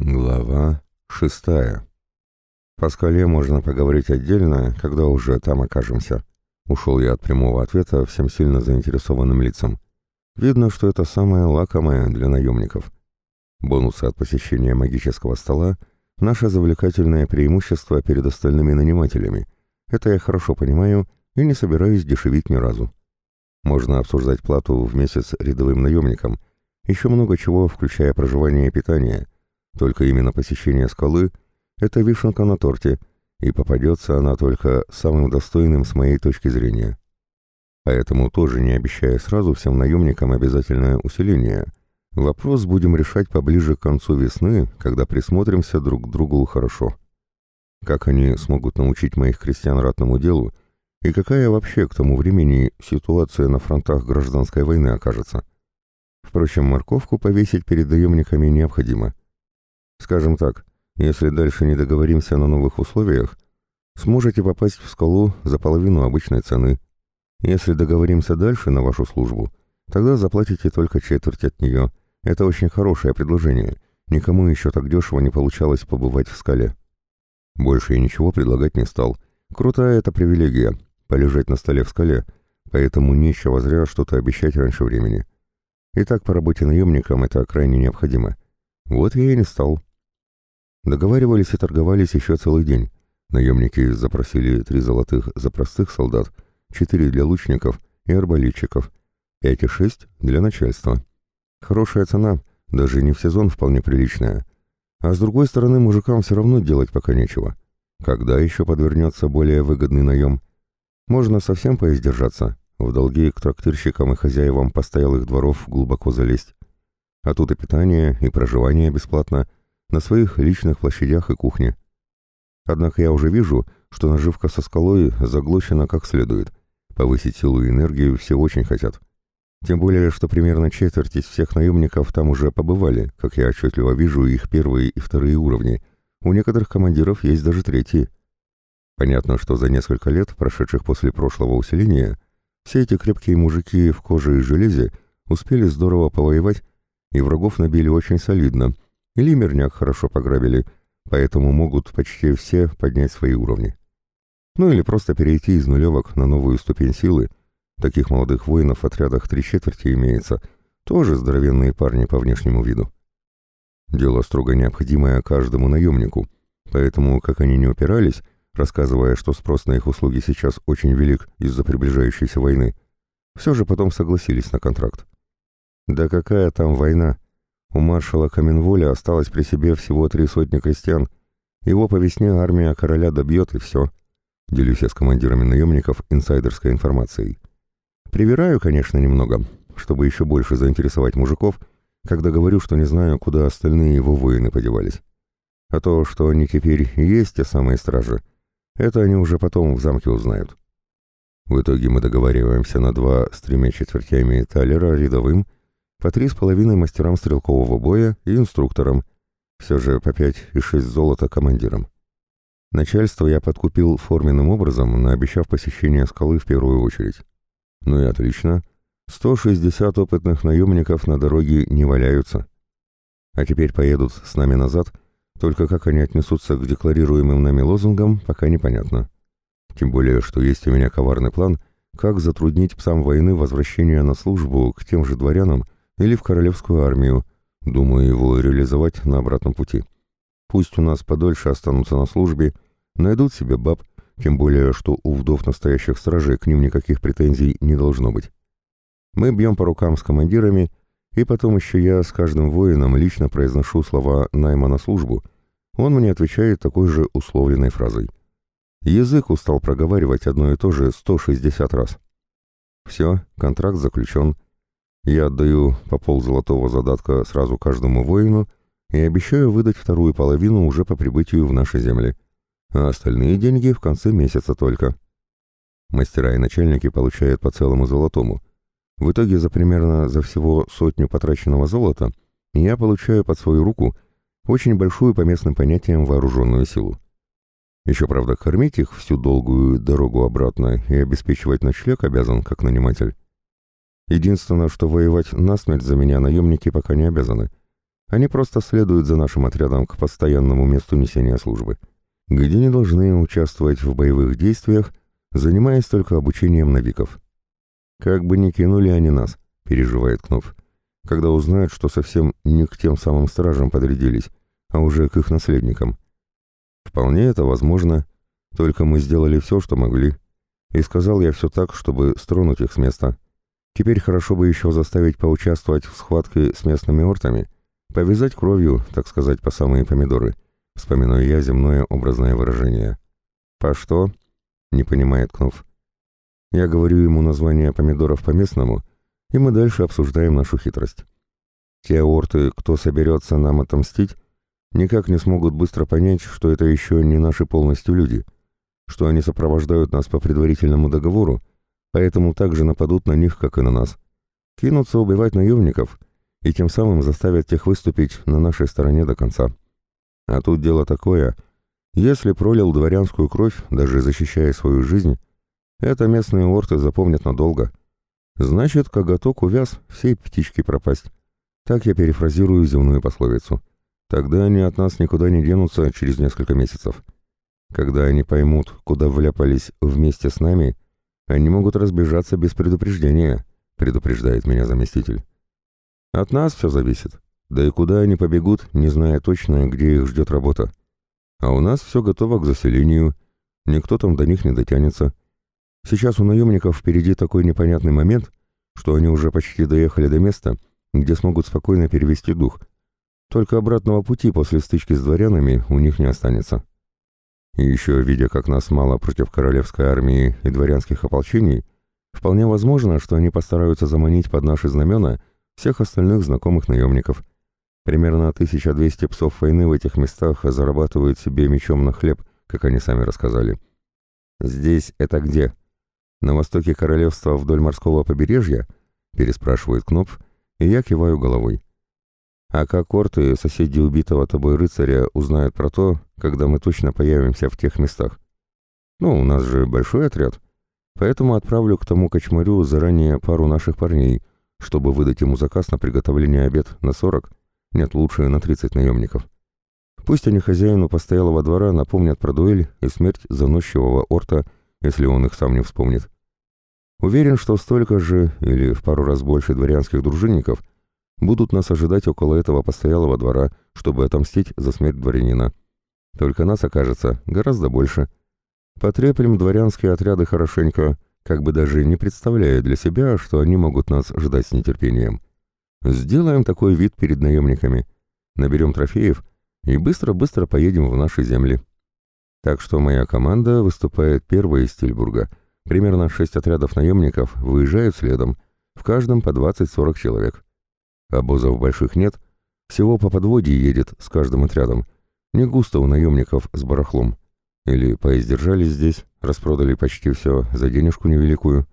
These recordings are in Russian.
Глава шестая. По скале можно поговорить отдельно, когда уже там окажемся. Ушел я от прямого ответа всем сильно заинтересованным лицам. Видно, что это самое лакомое для наемников. Бонусы от посещения магического стола — наше завлекательное преимущество перед остальными нанимателями. Это я хорошо понимаю и не собираюсь дешевить ни разу. Можно обсуждать плату в месяц рядовым наемникам, еще много чего, включая проживание и питание — только именно посещение скалы — это вишенка на торте, и попадется она только самым достойным с моей точки зрения. Поэтому тоже не обещая сразу всем наемникам обязательное усиление. Вопрос будем решать поближе к концу весны, когда присмотримся друг к другу хорошо. Как они смогут научить моих крестьян ратному делу, и какая вообще к тому времени ситуация на фронтах гражданской войны окажется. Впрочем, морковку повесить перед наемниками необходимо. Скажем так, если дальше не договоримся на новых условиях, сможете попасть в скалу за половину обычной цены. Если договоримся дальше на вашу службу, тогда заплатите только четверть от нее. Это очень хорошее предложение. Никому еще так дешево не получалось побывать в скале. Больше я ничего предлагать не стал. Крутая это привилегия — полежать на столе в скале, поэтому нечего зря что-то обещать раньше времени. И так по работе наемникам это крайне необходимо. Вот я и не стал. Договаривались и торговались еще целый день. Наемники запросили три золотых за простых солдат, четыре для лучников и арбалетчиков, пять и шесть для начальства. Хорошая цена, даже не в сезон вполне приличная. А с другой стороны, мужикам все равно делать пока нечего. Когда еще подвернется более выгодный наем? Можно совсем поиздержаться, в долги к трактирщикам и хозяевам постоялых дворов глубоко залезть. А тут и питание, и проживание бесплатно, на своих личных площадях и кухне. Однако я уже вижу, что наживка со скалой заглощена как следует. Повысить силу и энергию все очень хотят. Тем более, что примерно четверть из всех наемников там уже побывали, как я отчетливо вижу их первые и вторые уровни. У некоторых командиров есть даже третьи. Понятно, что за несколько лет, прошедших после прошлого усиления, все эти крепкие мужики в коже и железе успели здорово повоевать и врагов набили очень солидно — или мирняк хорошо пограбили, поэтому могут почти все поднять свои уровни. Ну или просто перейти из нулевок на новую ступень силы. Таких молодых воинов в отрядах три четверти имеется, тоже здоровенные парни по внешнему виду. Дело строго необходимое каждому наемнику, поэтому, как они не упирались, рассказывая, что спрос на их услуги сейчас очень велик из-за приближающейся войны, все же потом согласились на контракт. Да какая там война? У маршала Каменволя осталось при себе всего три сотни крестьян. Его по весне армия короля добьет, и все. Делюсь я с командирами наемников инсайдерской информацией. Привираю, конечно, немного, чтобы еще больше заинтересовать мужиков, когда говорю, что не знаю, куда остальные его воины подевались. А то, что они теперь есть те самые стражи, это они уже потом в замке узнают. В итоге мы договариваемся на два с тремя четвертями талера рядовым — по три с половиной мастерам стрелкового боя и инструкторам, все же по пять и шесть золота командирам. Начальство я подкупил форменным образом, наобещав посещение скалы в первую очередь. Ну и отлично. 160 опытных наемников на дороге не валяются. А теперь поедут с нами назад, только как они отнесутся к декларируемым нами лозунгам, пока непонятно. Тем более, что есть у меня коварный план, как затруднить псам войны возвращение на службу к тем же дворянам, или в королевскую армию. Думаю его реализовать на обратном пути. Пусть у нас подольше останутся на службе, найдут себе баб, тем более, что у вдов настоящих стражей к ним никаких претензий не должно быть. Мы бьем по рукам с командирами, и потом еще я с каждым воином лично произношу слова найма на службу. Он мне отвечает такой же условленной фразой. Язык устал проговаривать одно и то же 160 раз. Все, контракт заключен, я отдаю по пол золотого задатка сразу каждому воину и обещаю выдать вторую половину уже по прибытию в наши земли, а остальные деньги в конце месяца только. Мастера и начальники получают по целому золотому. В итоге за примерно за всего сотню потраченного золота я получаю под свою руку очень большую по местным понятиям вооруженную силу. Еще, правда, кормить их всю долгую дорогу обратно и обеспечивать ночлег обязан, как наниматель. Единственное, что воевать насмерть за меня наемники пока не обязаны. Они просто следуют за нашим отрядом к постоянному месту несения службы, где не должны участвовать в боевых действиях, занимаясь только обучением навиков. «Как бы ни кинули они нас», — переживает Кнопф, когда узнают, что совсем не к тем самым стражам подрядились, а уже к их наследникам. Вполне это возможно, только мы сделали все, что могли. И сказал я все так, чтобы стронуть их с места. Теперь хорошо бы еще заставить поучаствовать в схватке с местными ортами, повязать кровью, так сказать, по самые помидоры. Вспоминаю я земное образное выражение. «По что?» — не понимает Кнуф. Я говорю ему название помидоров по-местному, и мы дальше обсуждаем нашу хитрость. Те орты, кто соберется нам отомстить, никак не смогут быстро понять, что это еще не наши полностью люди, что они сопровождают нас по предварительному договору, поэтому также нападут на них, как и на нас. Кинутся убивать наемников и тем самым заставят тех выступить на нашей стороне до конца. А тут дело такое, если пролил дворянскую кровь, даже защищая свою жизнь, это местные орты запомнят надолго. Значит, коготок увяз, всей птички пропасть. Так я перефразирую земную пословицу. Тогда они от нас никуда не денутся через несколько месяцев. Когда они поймут, куда вляпались вместе с нами, они могут разбежаться без предупреждения, предупреждает меня заместитель. От нас все зависит. Да и куда они побегут, не зная точно, где их ждет работа. А у нас все готово к заселению, никто там до них не дотянется. Сейчас у наемников впереди такой непонятный момент, что они уже почти доехали до места, где смогут спокойно перевести дух, только обратного пути после стычки с дворянами у них не останется. И еще, видя, как нас мало против королевской армии и дворянских ополчений, вполне возможно, что они постараются заманить под наши знамена всех остальных знакомых наемников. Примерно 1200 псов войны в этих местах зарабатывают себе мечом на хлеб, как они сами рассказали. «Здесь это где?» «На востоке королевства вдоль морского побережья?» — переспрашивает Кнопф, и я киваю головой. А как орты, соседи убитого тобой рыцаря, узнают про то, когда мы точно появимся в тех местах? Ну, у нас же большой отряд, поэтому отправлю к тому кочмарю заранее пару наших парней, чтобы выдать ему заказ на приготовление обед на 40, нет, лучше на 30 наемников. Пусть они хозяину постоялого двора напомнят про дуэль и смерть заносчивого орта, если он их сам не вспомнит. Уверен, что столько же, или в пару раз больше дворянских дружинников – будут нас ожидать около этого постоялого двора, чтобы отомстить за смерть дворянина. Только нас окажется гораздо больше. Потреплем дворянские отряды хорошенько, как бы даже не представляя для себя, что они могут нас ждать с нетерпением. Сделаем такой вид перед наемниками, наберем трофеев и быстро-быстро поедем в наши земли. Так что моя команда выступает первой из Стильбурга. Примерно шесть отрядов наемников выезжают следом, в каждом по 20-40 человек. Обозов больших нет, всего по подводе едет с каждым отрядом. Не густо у наемников с барахлом. Или поиздержались здесь, распродали почти все за денежку невеликую.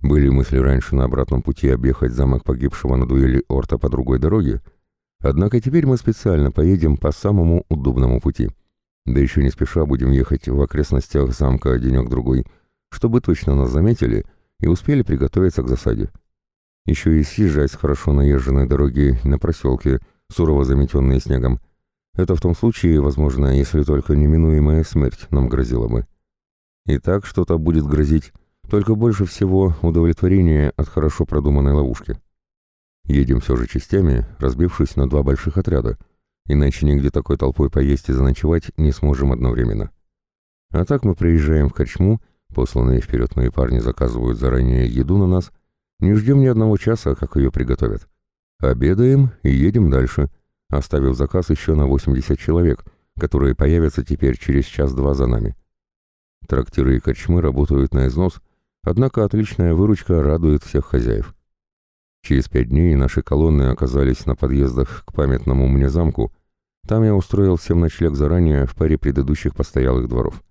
Были мысли раньше на обратном пути объехать замок погибшего на дуэли Орта по другой дороге, однако теперь мы специально поедем по самому удобному пути. Да еще не спеша будем ехать в окрестностях замка денек-другой, чтобы точно нас заметили и успели приготовиться к засаде. Еще и съезжать с хорошо наезженной дороги на проселке, сурово заметенные снегом. Это в том случае, возможно, если только неминуемая смерть нам грозила бы. И так что-то будет грозить, только больше всего удовлетворение от хорошо продуманной ловушки. Едем все же частями, разбившись на два больших отряда, иначе нигде такой толпой поесть и заночевать не сможем одновременно. А так мы приезжаем в Корчму, посланные вперед мои парни заказывают заранее еду на нас — не ждем ни одного часа, как ее приготовят. Обедаем и едем дальше, оставив заказ еще на 80 человек, которые появятся теперь через час-два за нами. Трактиры и корчмы работают на износ, однако отличная выручка радует всех хозяев. Через пять дней наши колонны оказались на подъездах к памятному мне замку. Там я устроил всем ночлег заранее в паре предыдущих постоялых дворов.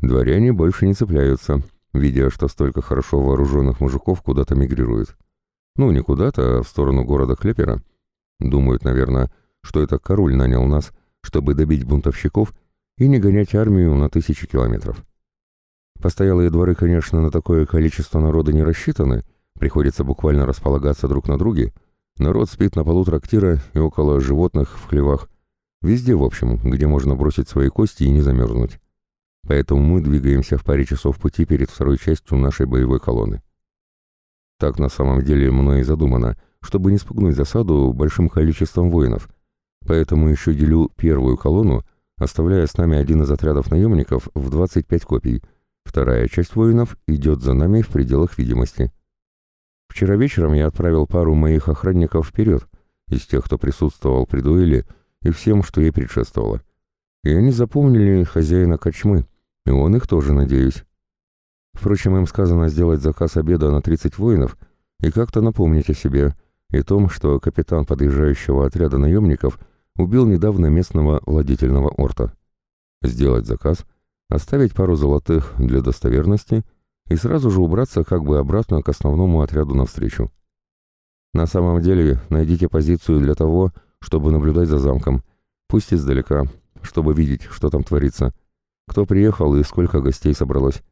Дворяне больше не цепляются, видя, что столько хорошо вооруженных мужиков куда-то мигрирует. Ну, не куда-то, а в сторону города Клепера. Думают, наверное, что это король нанял нас, чтобы добить бунтовщиков и не гонять армию на тысячи километров. Постоялые дворы, конечно, на такое количество народа не рассчитаны, приходится буквально располагаться друг на друге, Народ спит на полу трактира и около животных в хлевах. Везде, в общем, где можно бросить свои кости и не замерзнуть. Поэтому мы двигаемся в паре часов пути перед второй частью нашей боевой колонны. Так на самом деле мной и задумано, чтобы не спугнуть засаду большим количеством воинов. Поэтому еще делю первую колонну, оставляя с нами один из отрядов наемников в 25 копий. Вторая часть воинов идет за нами в пределах видимости. Вчера вечером я отправил пару моих охранников вперед, из тех, кто присутствовал при дуэли, и всем, что ей предшествовало. И они запомнили хозяина кочмы, и он их тоже, надеюсь. Впрочем, им сказано сделать заказ обеда на 30 воинов и как-то напомнить о себе и том, что капитан подъезжающего отряда наемников убил недавно местного владетельного орта. Сделать заказ, оставить пару золотых для достоверности — и сразу же убраться как бы обратно к основному отряду навстречу. На самом деле, найдите позицию для того, чтобы наблюдать за замком, пусть издалека, чтобы видеть, что там творится, кто приехал и сколько гостей собралось.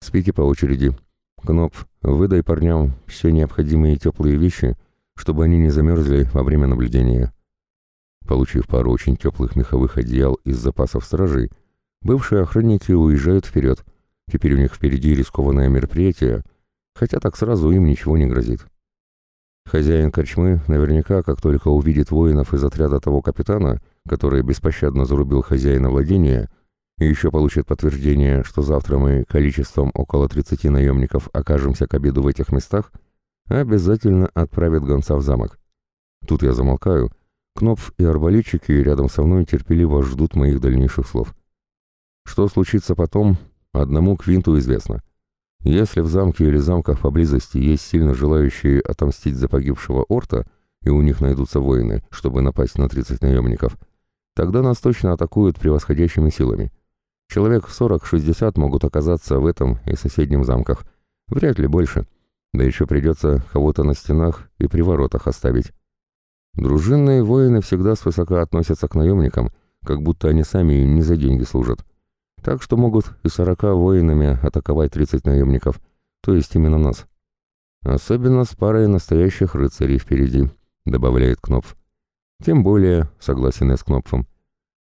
Спите по очереди. Кнопф, выдай парням все необходимые теплые вещи, чтобы они не замерзли во время наблюдения. Получив пару очень теплых меховых одеял из запасов стражей, бывшие охранники уезжают вперед — Теперь у них впереди рискованное мероприятие, хотя так сразу им ничего не грозит. Хозяин корчмы наверняка, как только увидит воинов из отряда того капитана, который беспощадно зарубил хозяина владения, и еще получит подтверждение, что завтра мы количеством около 30 наемников окажемся к обеду в этих местах, обязательно отправит гонца в замок. Тут я замолкаю. Кнопф и арбалетчики рядом со мной терпеливо ждут моих дальнейших слов. Что случится потом, Одному Квинту известно. Если в замке или замках поблизости есть сильно желающие отомстить за погибшего Орта, и у них найдутся воины, чтобы напасть на 30 наемников, тогда нас точно атакуют превосходящими силами. Человек 40-60 могут оказаться в этом и соседнем замках. Вряд ли больше. Да еще придется кого-то на стенах и при воротах оставить. Дружинные воины всегда свысока относятся к наемникам, как будто они сами не за деньги служат. Так что могут и сорока воинами атаковать тридцать наемников, то есть именно нас. Особенно с парой настоящих рыцарей впереди, добавляет Кнопф. Тем более, согласен я с Кнопфом,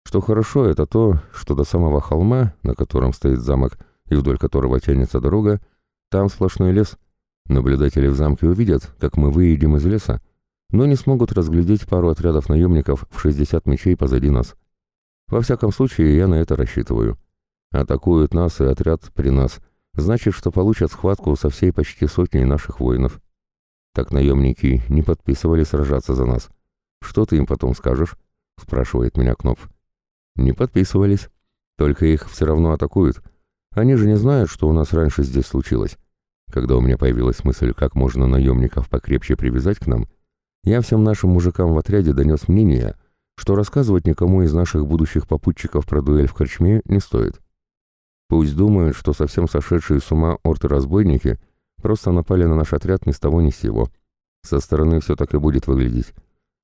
что хорошо это то, что до самого холма, на котором стоит замок и вдоль которого тянется дорога, там сплошной лес. Наблюдатели в замке увидят, как мы выедем из леса, но не смогут разглядеть пару отрядов наемников в 60 мечей позади нас. Во всяком случае, я на это рассчитываю. Атакуют нас и отряд при нас. Значит, что получат схватку со всей почти сотней наших воинов. Так наемники не подписывали сражаться за нас. Что ты им потом скажешь? Спрашивает меня Кнопф. Не подписывались. Только их все равно атакуют. Они же не знают, что у нас раньше здесь случилось. Когда у меня появилась мысль, как можно наемников покрепче привязать к нам, я всем нашим мужикам в отряде донес мнение, что рассказывать никому из наших будущих попутчиков про дуэль в корчме не стоит. Пусть думают, что совсем сошедшие с ума орты-разбойники просто напали на наш отряд ни с того ни с сего. Со стороны все так и будет выглядеть.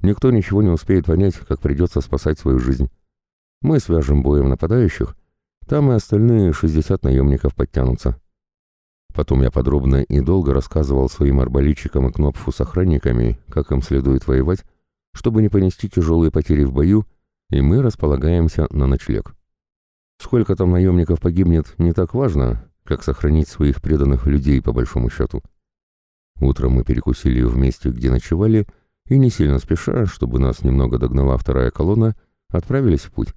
Никто ничего не успеет понять, как придется спасать свою жизнь. Мы свяжем боем нападающих, там и остальные 60 наемников подтянутся. Потом я подробно и долго рассказывал своим арбалетчикам и Кнопфу с охранниками, как им следует воевать, чтобы не понести тяжелые потери в бою, и мы располагаемся на ночлег. Сколько там наемников погибнет, не так важно, как сохранить своих преданных людей по большому счету. Утром мы перекусили в месте, где ночевали, и не сильно спеша, чтобы нас немного догнала вторая колонна, отправились в путь.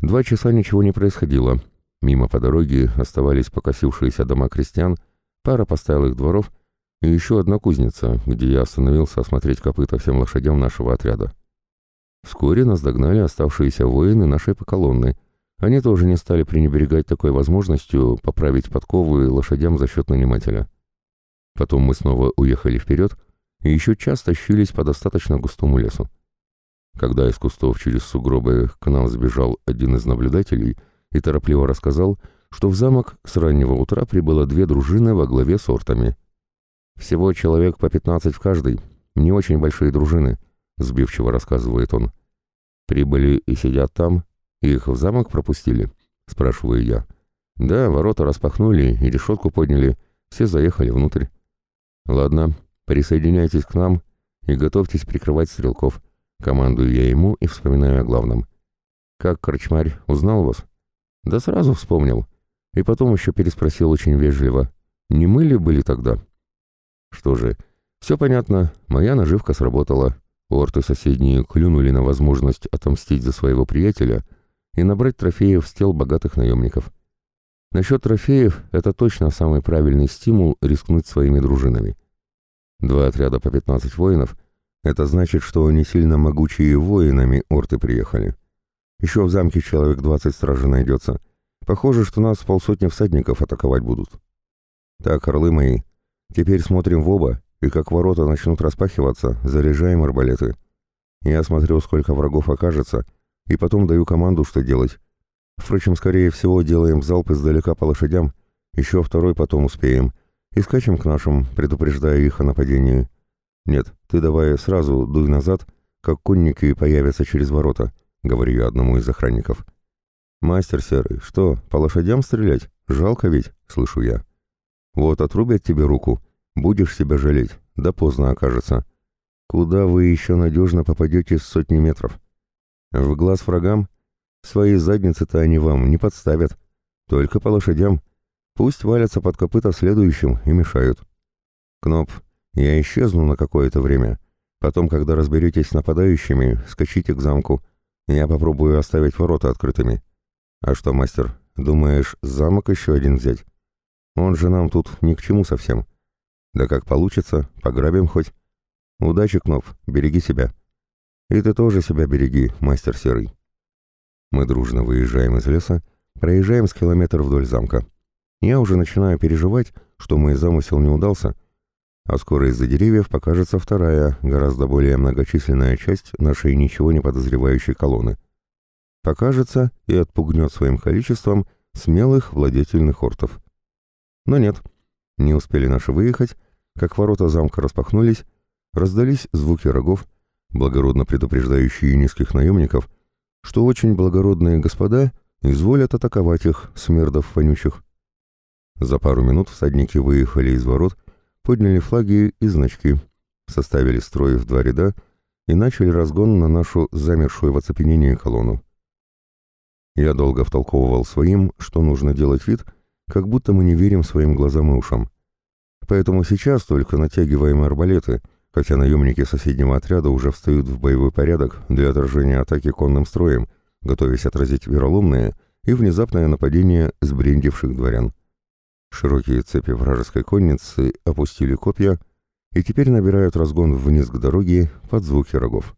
Два часа ничего не происходило. Мимо по дороге оставались покосившиеся дома крестьян, пара постоялых дворов и еще одна кузница, где я остановился осмотреть копыта всем лошадям нашего отряда. Вскоре нас догнали оставшиеся воины нашей колонны — они тоже не стали пренебрегать такой возможностью поправить подковы лошадям за счет нанимателя. Потом мы снова уехали вперед и еще час тащились по достаточно густому лесу. Когда из кустов через сугробы к нам сбежал один из наблюдателей и торопливо рассказал, что в замок с раннего утра прибыло две дружины во главе с ортами. «Всего человек по пятнадцать в каждой, не очень большие дружины», — сбивчиво рассказывает он. «Прибыли и сидят там, «Их в замок пропустили?» — спрашиваю я. «Да, ворота распахнули и решетку подняли. Все заехали внутрь». «Ладно, присоединяйтесь к нам, и готовьтесь прикрывать стрелков. Командую я ему и вспоминаю о главном. Как корчмарь узнал вас? Да сразу вспомнил. И потом еще переспросил очень вежливо. Не мы ли были тогда? Что же, все понятно, моя наживка сработала. Орты соседние клюнули на возможность отомстить за своего приятеля и набрать трофеев с тел богатых наемников. Насчет трофеев — это точно самый правильный стимул рискнуть своими дружинами. Два отряда по 15 воинов — это значит, что не сильно могучие воинами орты приехали. Еще в замке человек 20 стражи найдется. Похоже, что нас полсотни всадников атаковать будут. Так, орлы мои, теперь смотрим в оба и как ворота начнут распахиваться, заряжаем арбалеты. Я смотрю, сколько врагов окажется, и потом даю команду, что делать. Впрочем, скорее всего, делаем залп издалека по лошадям, еще второй потом успеем, и скачем к нашим, предупреждая их о нападении. Нет, ты давай сразу дуй назад, как конники появятся через ворота, говорю я одному из охранников. Мастер серый, что, по лошадям стрелять? Жалко ведь, слышу я. Вот отрубят тебе руку, Будешь себя жалеть, да поздно окажется. Куда вы еще надежно попадете с сотни метров? В глаз врагам? Свои задницы-то они вам не подставят. Только по лошадям. Пусть валятся под копыта следующим и мешают. Кноп, я исчезну на какое-то время. Потом, когда разберетесь с нападающими, скачите к замку. Я попробую оставить ворота открытыми. А что, мастер, думаешь, замок еще один взять? Он же нам тут ни к чему совсем. Да как получится, пограбим хоть. Удачи, Кнопф, береги себя. И ты тоже себя береги, мастер Серый. Мы дружно выезжаем из леса, проезжаем с километр вдоль замка. Я уже начинаю переживать, что мой замысел не удался, а скоро из-за деревьев покажется вторая, гораздо более многочисленная часть нашей ничего не подозревающей колонны. Покажется и отпугнет своим количеством смелых владетельных ортов. Но нет, не успели наши выехать, как ворота замка распахнулись, раздались звуки рогов, благородно предупреждающие низких наемников, что очень благородные господа изволят атаковать их, смердов вонючих. За пару минут всадники выехали из ворот, подняли флаги и значки, составили строй в два ряда и начали разгон на нашу замершую в оцепенении колонну. Я долго втолковывал своим, что нужно делать вид — как будто мы не верим своим глазам и ушам. Поэтому сейчас только натягиваем арбалеты, хотя наемники соседнего отряда уже встают в боевой порядок для отражения атаки конным строем, готовясь отразить вероломное и внезапное нападение сбрендивших дворян. Широкие цепи вражеской конницы опустили копья и теперь набирают разгон вниз к дороге под звуки рогов.